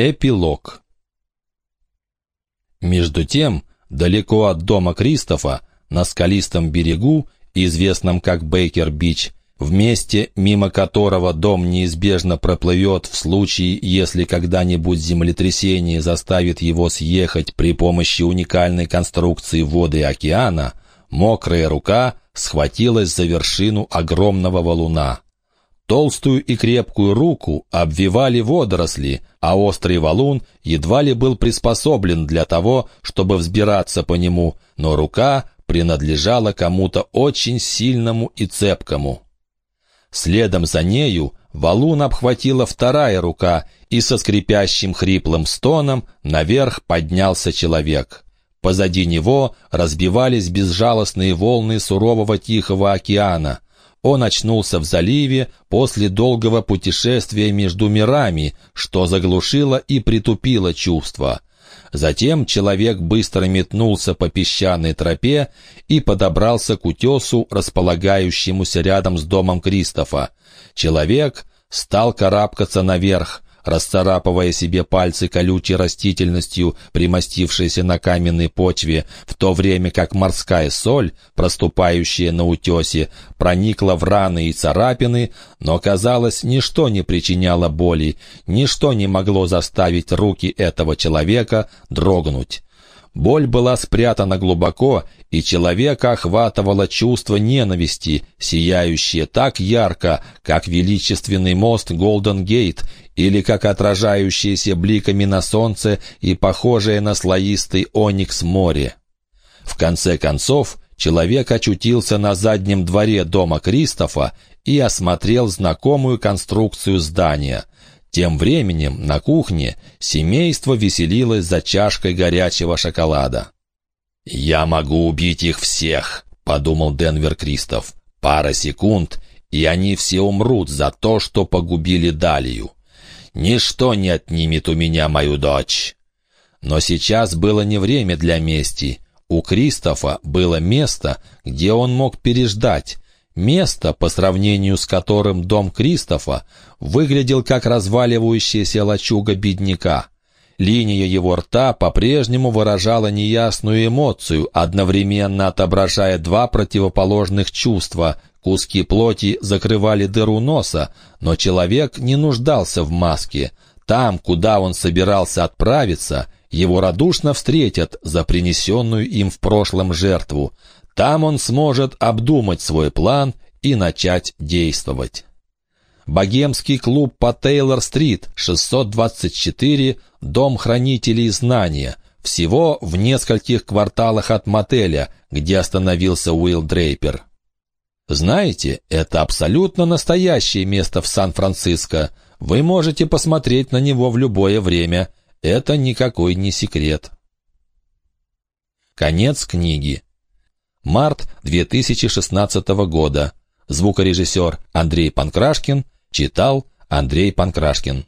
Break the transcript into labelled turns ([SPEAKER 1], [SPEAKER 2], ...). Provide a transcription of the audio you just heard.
[SPEAKER 1] Эпилог Между тем, далеко от дома Кристофа, на скалистом берегу, известном как Бейкер-Бич, в месте, мимо которого дом неизбежно проплывет в случае, если когда-нибудь землетрясение заставит его съехать при помощи уникальной конструкции воды океана, мокрая рука схватилась за вершину огромного валуна. Толстую и крепкую руку обвивали водоросли, а острый валун едва ли был приспособлен для того, чтобы взбираться по нему, но рука принадлежала кому-то очень сильному и цепкому. Следом за нею валун обхватила вторая рука, и со скрипящим хриплым стоном наверх поднялся человек. Позади него разбивались безжалостные волны сурового Тихого океана — он очнулся в заливе после долгого путешествия между мирами, что заглушило и притупило чувства. Затем человек быстро метнулся по песчаной тропе и подобрался к утесу, располагающемуся рядом с домом Кристофа. Человек стал карабкаться наверх, расцарапывая себе пальцы колючей растительностью, примостившейся на каменной почве, в то время как морская соль, проступающая на утесе, проникла в раны и царапины, но, казалось, ничто не причиняло боли, ничто не могло заставить руки этого человека дрогнуть. Боль была спрятана глубоко, и человека охватывало чувство ненависти, сияющее так ярко, как величественный мост Голден-Гейт или как отражающееся бликами на солнце и похожее на слоистый оникс море. В конце концов, человек очутился на заднем дворе дома Кристофа и осмотрел знакомую конструкцию здания — тем временем на кухне семейство веселилось за чашкой горячего шоколада. «Я могу убить их всех», — подумал Денвер Кристоф. «Пара секунд, и они все умрут за то, что погубили Далию. Ничто не отнимет у меня мою дочь». Но сейчас было не время для мести. У Кристофа было место, где он мог переждать, Место, по сравнению с которым дом Кристофа выглядел как разваливающаяся лачуга бедняка. Линия его рта по-прежнему выражала неясную эмоцию, одновременно отображая два противоположных чувства. Куски плоти закрывали дыру носа, но человек не нуждался в маске. Там, куда он собирался отправиться, его радушно встретят за принесенную им в прошлом жертву. Там он сможет обдумать свой план и начать действовать. Богемский клуб по Тейлор-стрит, 624, дом хранителей знания, всего в нескольких кварталах от мотеля, где остановился Уилл Дрейпер. Знаете, это абсолютно настоящее место в Сан-Франциско. Вы можете посмотреть на него в любое время. Это никакой не секрет. Конец книги. Март 2016 года. Звукорежиссер Андрей Панкрашкин читал Андрей Панкрашкин.